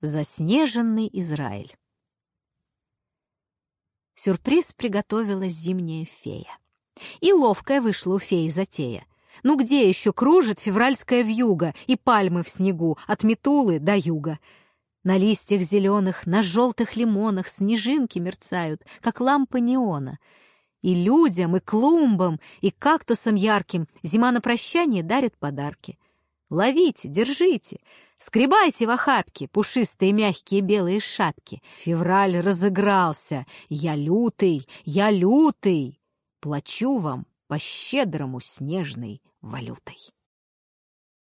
заснеженный Израиль. Сюрприз приготовила зимняя фея. И ловкая вышла у феи затея. Ну где еще кружит февральская вьюга и пальмы в снегу от Метулы до юга? На листьях зеленых, на желтых лимонах снежинки мерцают, как лампы неона. И людям, и клумбам, и кактусам ярким зима на прощание дарит подарки. Ловите, держите, скребайте в охапки пушистые мягкие белые шапки. Февраль разыгрался, я лютый, я лютый. Плачу вам по-щедрому снежной валютой.